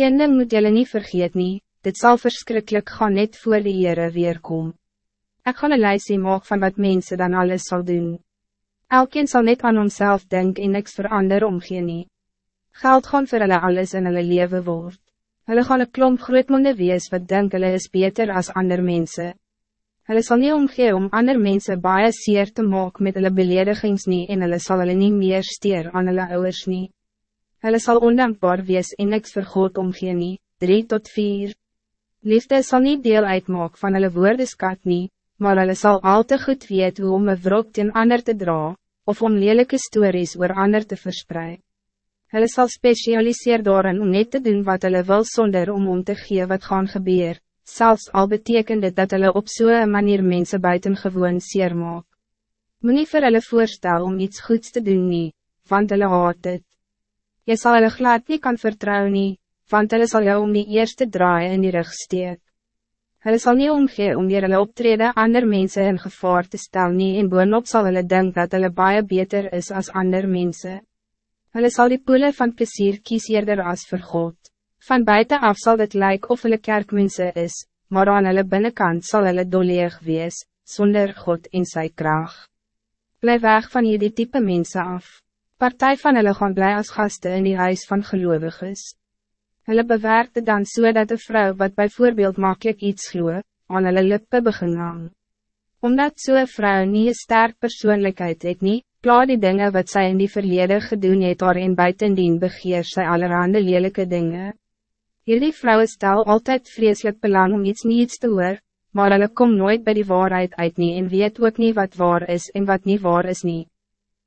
Een ding moet jullie niet vergeet nie, dit zal verschrikkelijk gaan net voor de Heere weerkom. Ik ga een lijstje maak van wat mensen dan alles zal doen. Elkeen zal net aan onszelf denken en niks verander omgee nie. Geld gaan vir hulle alles in hulle leven word. Hulle gaan een klomp grootmonde wees wat denk hulle is beter als ander mensen. Hulle sal nie omgee om ander mensen baie seer te maak met hulle beledigings nie en hulle sal hulle nie meer steer aan hulle ouwers nie. Hulle sal ondankbaar wees en niks vir God omgee nie, 3 tot 4. Liefde sal niet deel uitmaak van hulle woordeskat nie, maar hulle sal al te goed weet hoe om een wrok teen ander te dra, of om lelijke stories oor ander te verspreiden. Hulle sal specialiseer daarin om net te doen wat hulle wil zonder om om te gee wat gaan gebeur, zelfs al betekent dit dat hulle op zo'n manier mensen buitengewoon seer maak. Moe nie vir hulle voorstel om iets goeds te doen nie, want hulle haat het. Je zal hulle glad nie kan vertrouwen nie, want hulle sal jou om die eerste draai in die rug steek. Hulle sal nie omgee om weer hulle optrede ander mensen in gevaar te stel nie en boonop sal hulle denk dat hulle baie beter is als ander mensen. Hulle sal die poele van plezier kies eerder as vir God. Van buiten af zal dit lyk of hulle kerkmense is, maar aan hulle binnenkant zal hulle doleeg wees, zonder God in sy kracht. Blijf weg van hierdie type mensen af. Partij van hulle gaan blij als gasten in die huis van gelovigen. Hulle bewerkte dan so dat de vrouw wat bijvoorbeeld makkelijk iets gloe, aan hulle lippe begin hang. Omdat zo'n so vrouw niet een sterk persoonlijkheid het niet, Pla die dingen wat zij in die verlede gedoen het or en buitendien begeer sy allerhande lelijke dingen. Hierdie vrouwen stel altijd vreselijk belang om iets niets te hoor, maar hulle kom nooit bij die waarheid uit nie en weet ook niet wat waar is en wat niet waar is nie.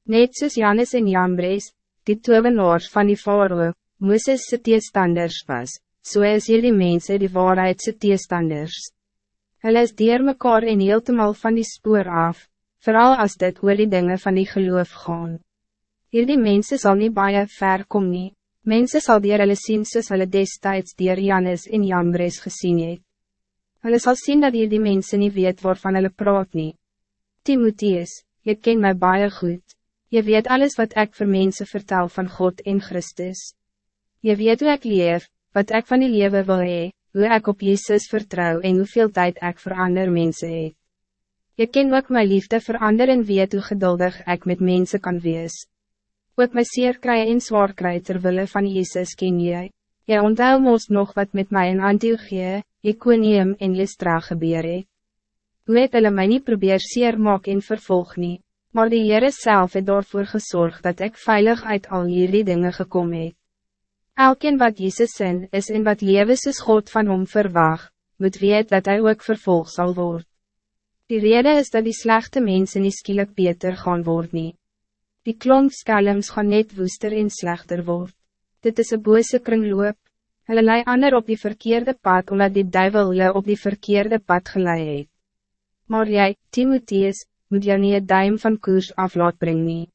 Net soos Janus en Jambres, die tovenaars van die faroe, Mooses se teestanders was, so is hierdie mense die waarheid se teestanders. Hulle is dier mekaar en heeltemal van die spoor af, vooral als dit oor die dingen van die geloof gaan. Hierdie mense sal nie baie ver kom nie, mense sal dier hulle sien soos hulle destijds dier Janus en Jambres gesien het. Hulle sal sien dat hierdie mense nie weet waarvan hulle praat nie. Timotheus, je ken mij baie goed, je weet alles wat ik voor mensen vertel van God en Christus. Je weet hoe ik leef, wat ik van die leven wil hee, hoe ik op Jezus vertrouw en hoeveel tijd ik voor andere mensen heb. Je ken ook mijn liefde voor anderen en weet hoe geduldig ik met mensen kan wees. Ook my seer kry en zwaar kry terwille van Jezus ken jy. Jy onthou ons nog wat met mij in Antiochie, Iconium en Lystra gebeur het. Hoe het hulle my nie probeer seer maak en vervolg nie, maar die Heere self het daarvoor gezorgd dat ik veilig uit al hierdie dinge gekom het. Elkeen wat Jezus sin is en wat lewe soos God van hom verwag, moet weet dat hij ook vervolg zal worden. Die rede is dat die slechte mensen niet skielik beter gaan worden. nie. Die klomp skelms gaan net woester en slechter word. Dit is een bose kringloop. Hulle lei ander op die verkeerde pad, omdat die duivel je op die verkeerde pad gelei het. Maar jij, Timotheus, moet jou nie een duim van koers af laat bring nie.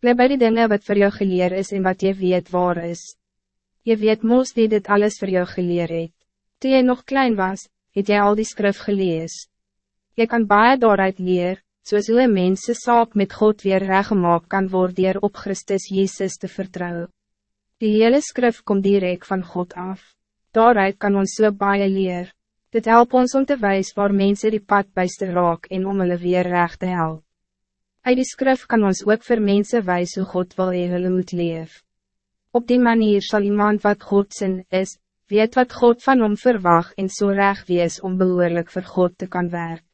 Blijf bij die dingen wat voor jou geleer is en wat je weet waar is. Je weet moos die dit alles voor jou geleer het. Toen je nog klein was, het jy al die skrif gelees. Je kan baie daaruit leer, soos hoe een mense saak met God weer reggemaak kan worden op Christus Jezus te vertrouwen. Die hele skrif komt direct van God af. Daaruit kan ons so baie leer. Dit help ons om te wijs waar mensen die pad bijste raak en om hulle weer recht te help. Uit die skrif kan ons ook voor mensen wijs hoe God wil hee hulle moet leef. Op die manier zal iemand wat God sin is, weet wat God van hom verwacht en so reg wees om behoorlijk voor God te kan werken.